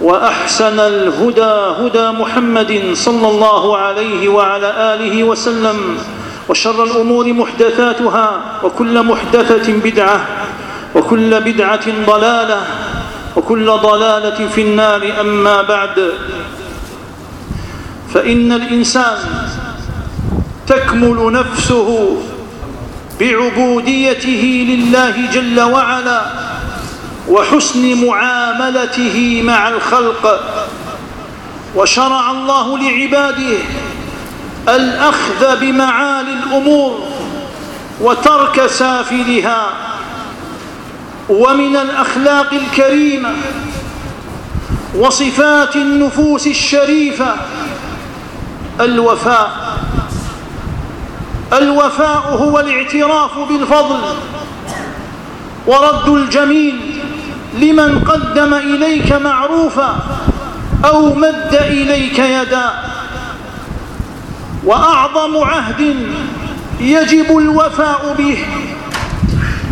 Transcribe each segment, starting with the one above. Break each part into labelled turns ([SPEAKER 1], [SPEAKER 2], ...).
[SPEAKER 1] وأحسن الهدى هدى محمد صلى الله عليه وعلى آله وسلم وشر الأمور محدثاتها وكل محدثة بدعة وكل بدعة ضلالة وكل ضلالة في النار أما بعد. فإن الإنسان تكمل نفسه بعبوديته لله جل وعلا وحسن معاملته مع الخلق وشرع الله لعباده الأخذ بمعالي الأمور وترك سافلها. ومن الأخلاق الكريمة وصفات النفوس الشريفة الوفاء. الوفاء هو الاعتراف بالفضل ورد الجميل لمن قدم إليك معروفا أو مد إليك يدا. وأعظم عهد يجب الوفاء به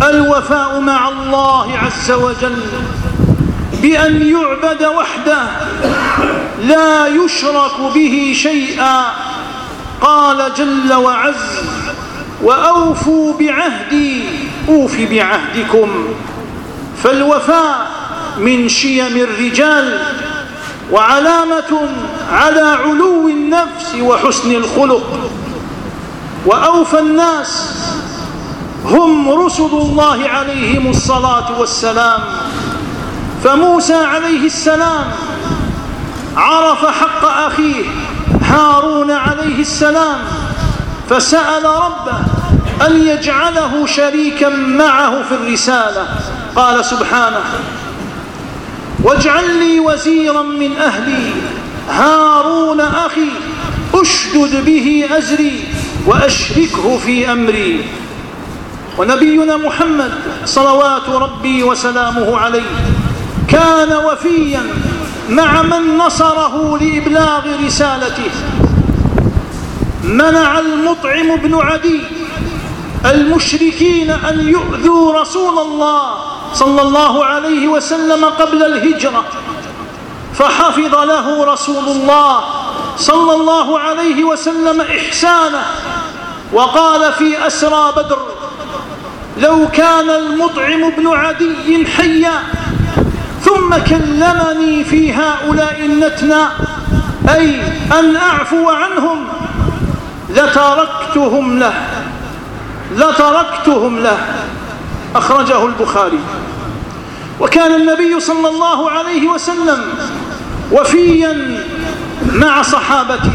[SPEAKER 1] الوفاء مع الله عز وجل بأن يعبد وحده لا يشرك به شيئا. قال جل وعز وأوفوا بعهدي أوف بعهدكم. فالوفاء من شيم الرجال وعلامة على علو النفس وحسن الخلق. وأوفى الناس هم رسل الله عليهم الصلاة والسلام. فموسى عليه السلام عرف حق أخيه هارون عليه السلام فسأل ربه أن يجعله شريكا معه في الرسالة. قال سبحانه واجعل لي وزيرا من أهلي هارون أخي أشدد به أزري وأشركه في أمري. ونبينا محمد صلوات ربي وسلامه عليه كان وفيا مع من نصره لإبلاغ رسالته. منع المطعم بن عدي المشركين أن يؤذوا رسول الله صلى الله عليه وسلم قبل الهجرة فحفظ له رسول الله صلى الله عليه وسلم إحسانه وقال في أسرى بدر لو كان المطعم بن عدي حيا ثم كلمني في هؤلاء النتنى أي أن أعفو عنهم لتركتهم له لتركتهم له. أخرجه البخاري. وكان النبي صلى الله عليه وسلم وفيا مع صحابته.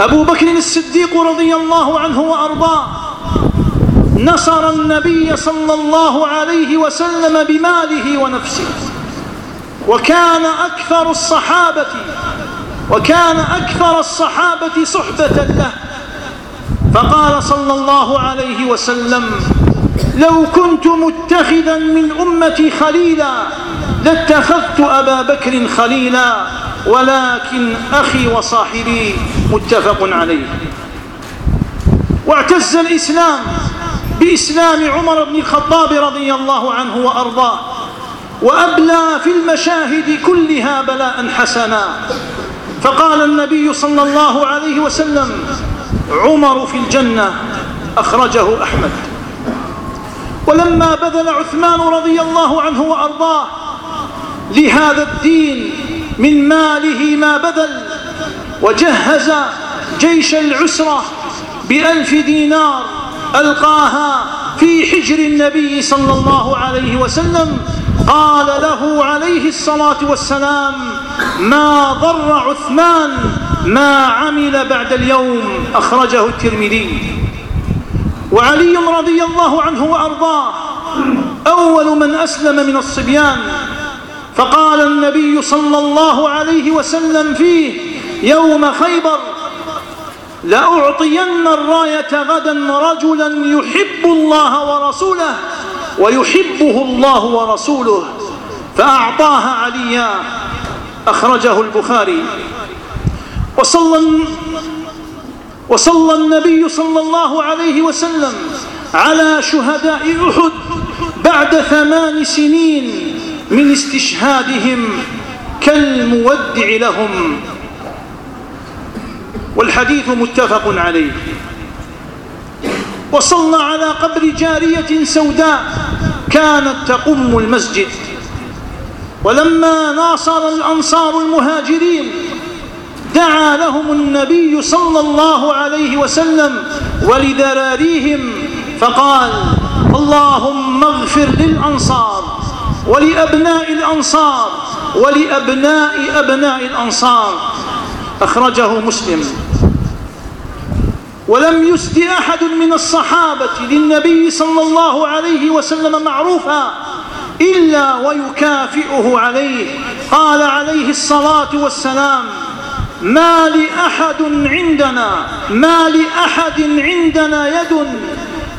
[SPEAKER 1] أبو بكر الصديق رضي الله عنه وأرضاه نصر النبي صلى الله عليه وسلم بماله ونفسه. وكان أكثر الصحابة وكان أكثر الصحابة صحبة له. فقال صلى الله عليه وسلم لو كنت متخذا من أمتي خليلا لاتخذت أبا بكر خليلا ولكن أخي وصاحبي متفق عليه. واعتز الإسلام بإسلام عمر بن الخطاب رضي الله عنه وأرضاه وأبلى في المشاهد كلها بلاء حسنا. فقال النبي صلى الله عليه وسلم عمر في الجنة أخرجه أحمد. ولما بذل عثمان رضي الله عنه وأرضاه لهذا الدين من ماله ما بذل وجهز جيش العسرة بألف دينار ألقاها في حجر النبي صلى الله عليه وسلم قال له عليه الصلاة والسلام ما ضر عثمان ما عمل بعد اليوم أخرجه الترمذي. وعلي رضي الله عنه وأرضاه. أول من أسلم من الصبيان. فقال النبي صلى الله عليه وسلم فيه يوم خيبر لأعطين الراية غدا رجلا يحب الله ورسوله ويحبه الله ورسوله فأعطاها عليا. أخرجه البخاري. وصلى وصلى النبي صلى الله عليه وسلم على شهداء أحد بعد ثمان سنين من استشهادهم كالمودع لهم. والحديث متفق عليه. وصلى على قبر جارية سوداء كانت تقم المسجد. ولما ناصر الأنصار المهاجرين دعا لهم النبي صلى الله عليه وسلم ولذراريهم فقال اللهم اغفر للأنصار ولأبناء الأنصار ولأبناء أبناء الأنصار. أخرجه مسلم. ولم يسد أحد من الصحابة للنبي صلى الله عليه وسلم معروفا إلا ويكافئه عليه. قال عليه الصلاة والسلام ما لأحد عندنا ما لأحد عندنا يد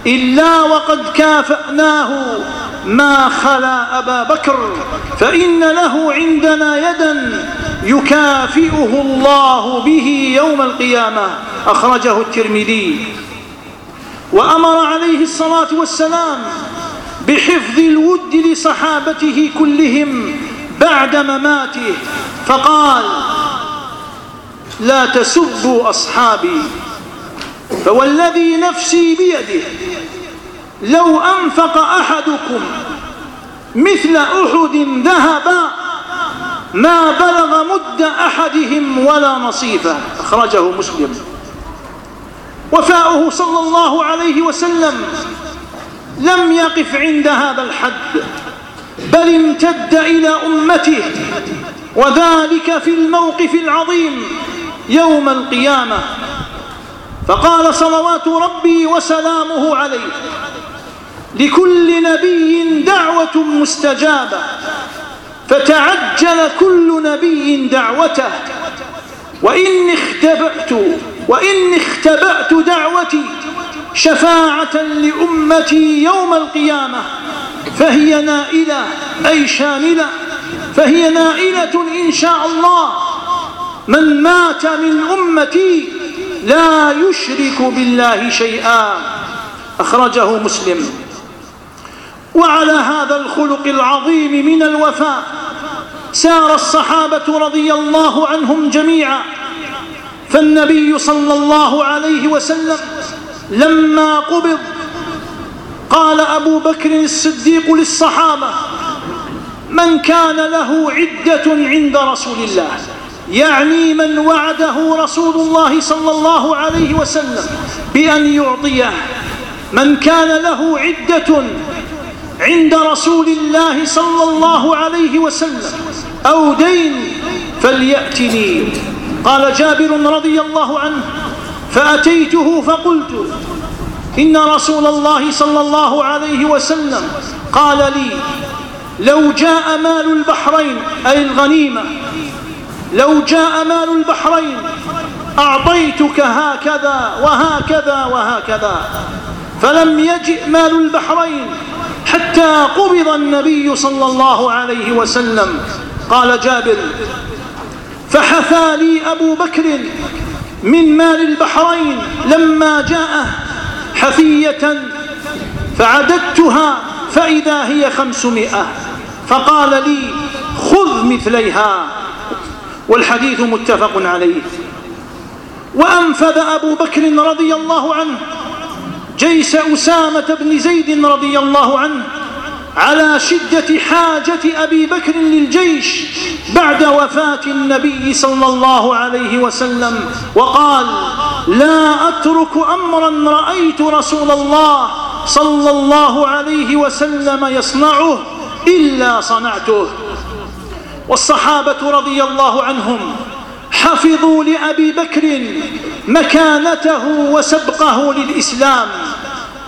[SPEAKER 1] إلا وقد كافأناه. ما خلا أبا بكر فإن له عندنا يدا يكافئه الله به يوم القيامة. أخرجه الترمذي. وأمر عليه الصلاة والسلام بحفظ الود لصحابته كلهم بعد مماته. فقال لا تسبوا أصحابي فوالذي نفسي بيده لو أنفق أحدكم مثل أحد ذهبا ما بلغ مد أحدهم ولا نصيفه أخرجه مسلم. وفاؤه صلى الله عليه وسلم لم يقف عند هذا الحد بل امتد إلى أمته وذلك في الموقف العظيم. يوم القيامة. فقال صلوات ربي وسلامه عليه. لكل نبي دعوة مستجابة. فتعجل كل نبي دعوته. وإن اختبأت وإن اختبأت دعوتي شفاعة لأمتي يوم القيامة. فهي نائلة أي شاملة. فهي نائلة إن شاء الله. من مات من أمتي لا يشرك بالله شيئا. أخرجه مسلم. وعلى هذا الخلق العظيم من الوفاء سار الصحابة رضي الله عنهم جميعا. فالنبي صلى الله عليه وسلم لما قبض قال أبو بكر الصديق للصحابة من كان له عدة عند رسول الله يعني من وعده رسول الله صلى الله عليه وسلم بأن يعطيه. من كان له عدة عند رسول الله صلى الله عليه وسلم أو دين فليأتني. قال جابر رضي الله عنه فأتيته فقلت إن رسول الله صلى الله عليه وسلم قال لي لو جاء مال البحرين أي الغنيمة لو جاء مال البحرين أعطيتك هكذا وهكذا وهكذا فلم يجئ مال البحرين حتى قبض النبي صلى الله عليه وسلم. قال جابر فحثى لي أبو بكر من مال البحرين لما جاءه حثية فعددتها فإذا هي خمسمائة. فقال لي خذ مثليها. والحديث متفق عليه. وأنفذ أبو بكر رضي الله عنه جيش أسامة بن زيد رضي الله عنه على شدة حاجة أبي بكر للجيش بعد وفاة النبي صلى الله عليه وسلم وقال لا أترك أمرا رأيت رسول الله صلى الله عليه وسلم يصنعه إلا صنعته. والصحابة رضي الله عنهم حفظوا لأبي بكر مكانته وسبقه للإسلام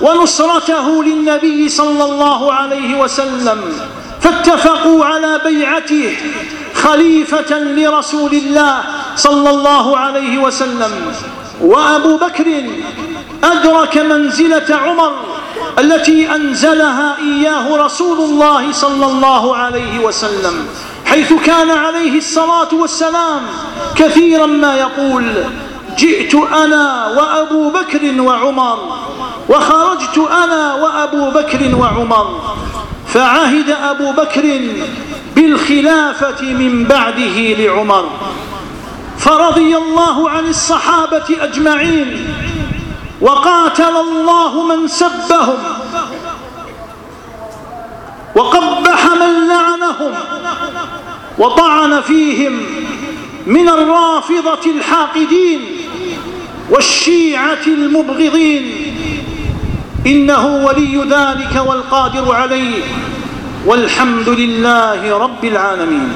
[SPEAKER 1] ونصرته للنبي صلى الله عليه وسلم فاتفقوا على بيعته خليفة لرسول الله صلى الله عليه وسلم. وأبو بكر أدرك منزلة عمر التي أنزلها إياه رسول الله صلى الله عليه وسلم. حيث كان عليه الصلاة والسلام كثيرا ما يقول جئت أنا وأبو بكر وعمر وخرجت أنا وأبو بكر وعمر. فعهد أبو بكر بالخلافة من بعده لعمر. فرضي الله عن الصحابة أجمعين وقاتل الله من سبهم. وقبح من لعنهم وطعن فيهم من الرافضة الحاقدين والشيعة المبغضين. إنه ولي ذلك والقادر عليه والحمد لله رب العالمين.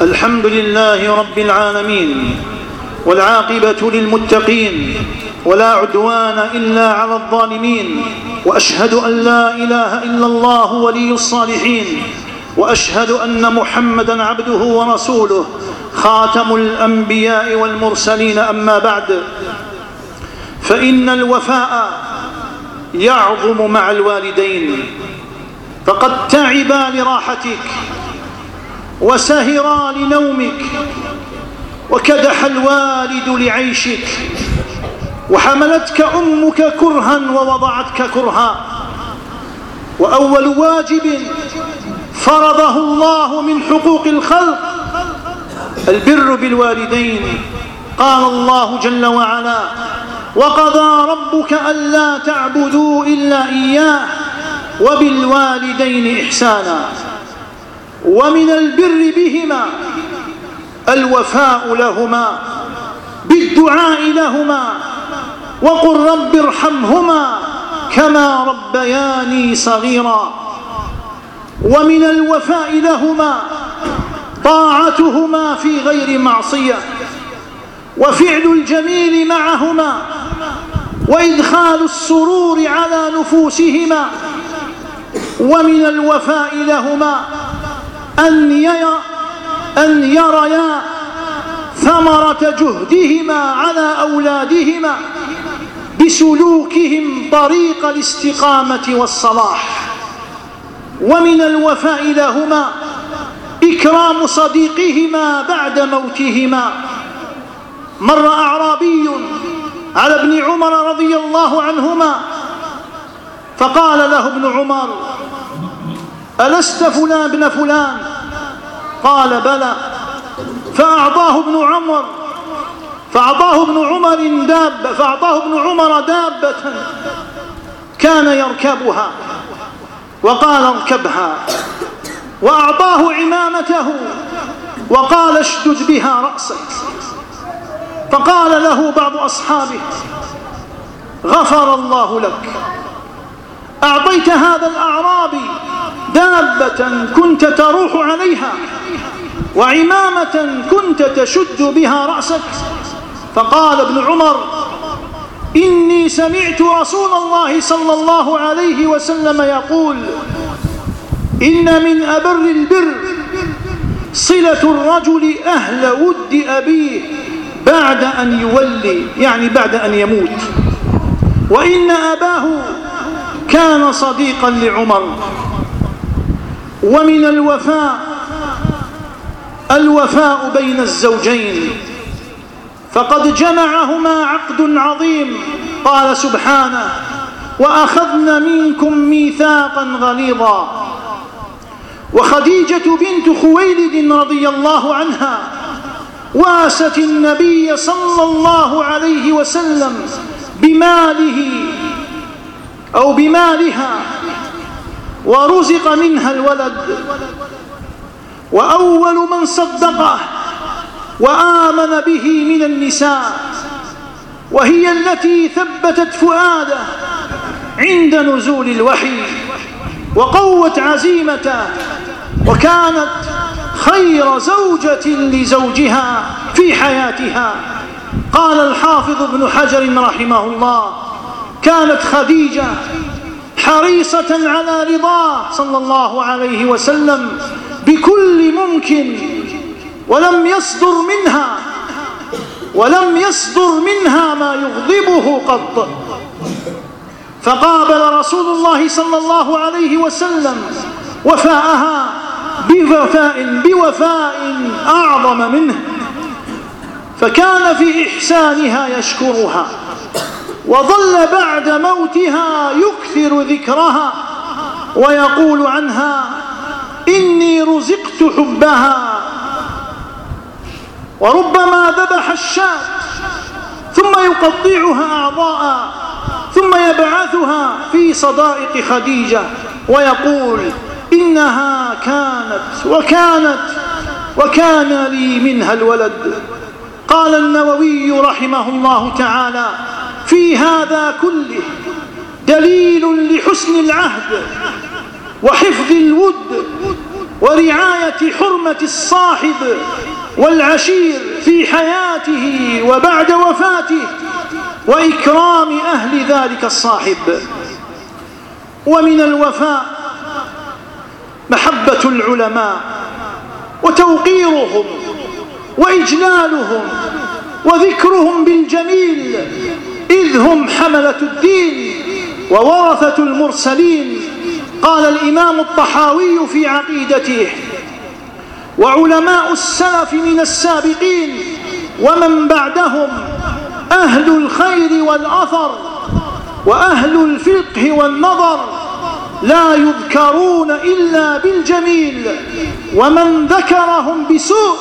[SPEAKER 1] الحمد لله رب العالمين والعاقبة للمتقين ولا عدوان إلا على الظالمين وأشهد أن لا إله إلا الله ولي الصالحين وأشهد أن محمدا عبده ورسوله خاتم الأنبياء والمرسلين أما بعد فإن الوفاء يعظم مع الوالدين فقد تعبا لراحتك وسهرا لنومك وكدح الوالد لعيشك وحملتك أمك كرها ووضعتك كرها وأول واجب فرضه الله من حقوق الخلق البر بالوالدين قال الله جل وعلا وقضى ربك ألا تعبدوا إلا إياه وبالوالدين إحسانا ومن البر بهما الوفاء لهما بالدعاء لهما وقل رب ارحمهما كما ربياني صغيرا ومن الوفاء لهما طاعتهما في غير معصية وفعل الجميل معهما وإدخال السرور على نفوسهما ومن الوفاء لهما أن يرى أن يريا ثمرة جهدهما على أولادهما بسلوكهم طريق الاستقامة والصلاح. ومن الوفاء لهما إكرام صديقهما بعد موتهما. مر أعرابي على ابن عمر رضي الله عنهما فقال له ابن عمر ألست فلان ابن فلان؟ قال بلى. فأعطاه ابن عمر. فأعطاه ابن عمر دابة. فأعطاه ابن عمر دابة. كان يركبها. وقال اركبها. وأعطاه عمامته. وقال اشدد بها رأسك. فقال له بعض أصحابه غفر الله لك. أعطيت هذا الأعرابي دابة كنت تروح عليها وعمامة كنت تشد بها رأسك. فقال ابن عمر إني سمعت رسول الله صلى الله عليه وسلم يقول إن من أبر البر صلة الرجل أهل ود أبيه بعد أن يولي يعني بعد أن يموت. وإن أباه كان صديقا لعمر. ومن الوفاء الوفاء بين الزوجين. فقد جمعهما عقد عظيم. قال سبحانه وأخذن منكم ميثاقا غليظا. وخديجة بنت خويلد رضي الله عنها واست النبي صلى الله عليه وسلم بماله أو بمالها ورزق منها الولد. وأول من صدقه وآمن به من النساء وهي التي ثبتت فؤاده عند نزول الوحي وقوت عزيمته وكانت خير زوجة لزوجها في حياتها. قال الحافظ ابن حجر رحمه الله كانت خديجة حريصة على رضاه صلى الله عليه وسلم بكل ممكن ولم يصدر منها ولم يصدر منها ما يغضبه قط. فقابل رسول الله صلى الله عليه وسلم وفاءها بوفاء بوفاء أعظم منه. فكان في إحسانها يشكرها. وظل بعد موتها يكثر ذكرها ويقول عنها إني رزقت حبها. وربما ذبح الشاة ثم يقطعها أعضاء ثم يبعثها في صدائق خديجة ويقول إنها كانت وكانت وكان لي منها الولد. قال النووي رحمه الله تعالى في هذا كله دليل لحسن العهد وحفظ الود ورعاية حرمة الصاحب والعشير في حياته وبعد وفاته وإكرام أهل ذلك الصاحب. ومن الوفاء محبة العلماء وتوقيرهم وإجلالهم وذكرهم بالجميل إذ هم حملة الدين وورثة المرسلين. قال الإمام الطحاوي في عقيدته وعلماء السلف من السابقين ومن بعدهم أهل الخير والأثر وأهل الفقه والنظر لا يذكرون إلا بالجميل ومن ذكرهم بسوء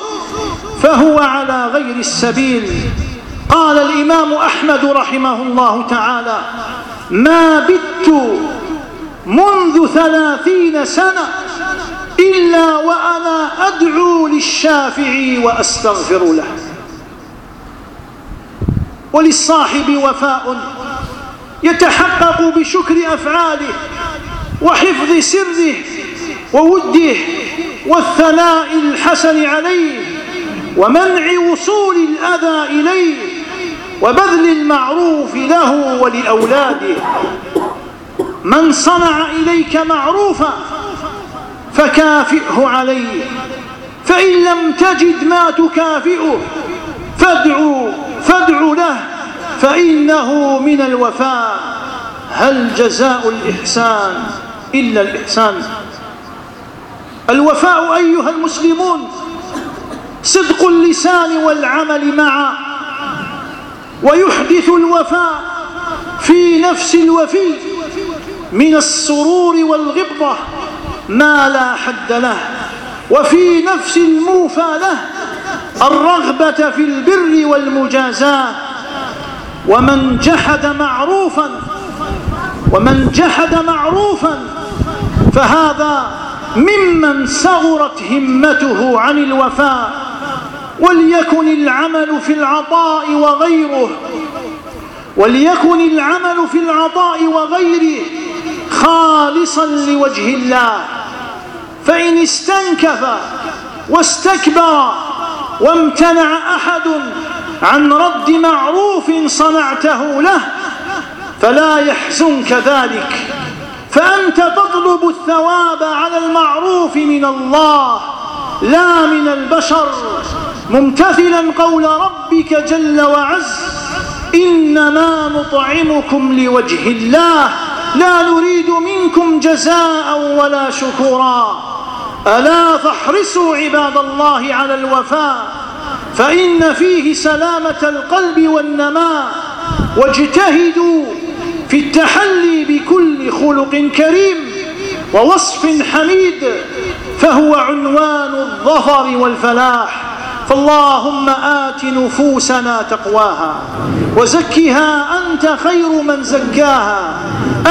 [SPEAKER 1] فهو على غير السبيل. قال الإمام أحمد رحمه الله تعالى ما بت منذ ثلاثين سنة إلا وأنا أدعو للشافعي وأستغفر له. وللصاحب وفاء يتحقق بشكر أفعاله وحفظ سره ووده والثناء الحسن عليه ومنع وصول الأذى إليه وبذل المعروف له ولأولاده. من صنع إليك معروفا فكافئه عليه. فإن لم تجد ما تكافئه فادعو فادعو له فإنه من الوفاء. هل جزاء الإحسان إلا الإحسان؟ الوفاء أيها المسلمون صدق اللسان والعمل معا ويحدث الوفاء في نفس الوفي من السرور والغبطة ما لا حد له وفي نفس الموفى له الرغبة في البر والمجازاة. ومن جحد معروفا ومن جحد معروفا فهذا ممن صغرت همته عن الوفاء. وليكن العمل في العطاء وغيره. وليكن العمل في العطاء وغيره خالصا لوجه الله. فإن استنكف واستكبر وامتنع أحد عن رد معروف صنعته له فلا يحزنك ذلك. فأنت تطلب الثواب على المعروف من الله لا من البشر. ممتثلا قول ربك جل وعز إنما نطعمكم لوجه الله لا نريد منكم جزاء ولا شكورا. ألا فاحرصوا عباد الله على الوفاء فإن فيه سلامة القلب والنماء واجتهدوا في التحلي بكل خلق كريم ووصف حميد فهو عنوان الظفر والفلاح. فاللهم آت نفوسنا تقواها وزكها أنت خير من زكاها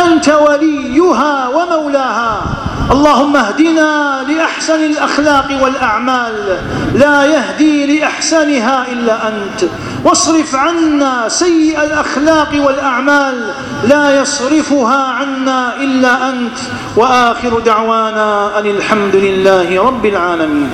[SPEAKER 1] أنت وليها ومولاها اللهم اهدنا لأحسن الأخلاق والأعمال لا يهدي لأحسنها إلا أنت واصرف عنا سيء الأخلاق والأعمال لا يصرفها عنا إلا أنت وآخر دعوانا أن الحمد لله رب العالمين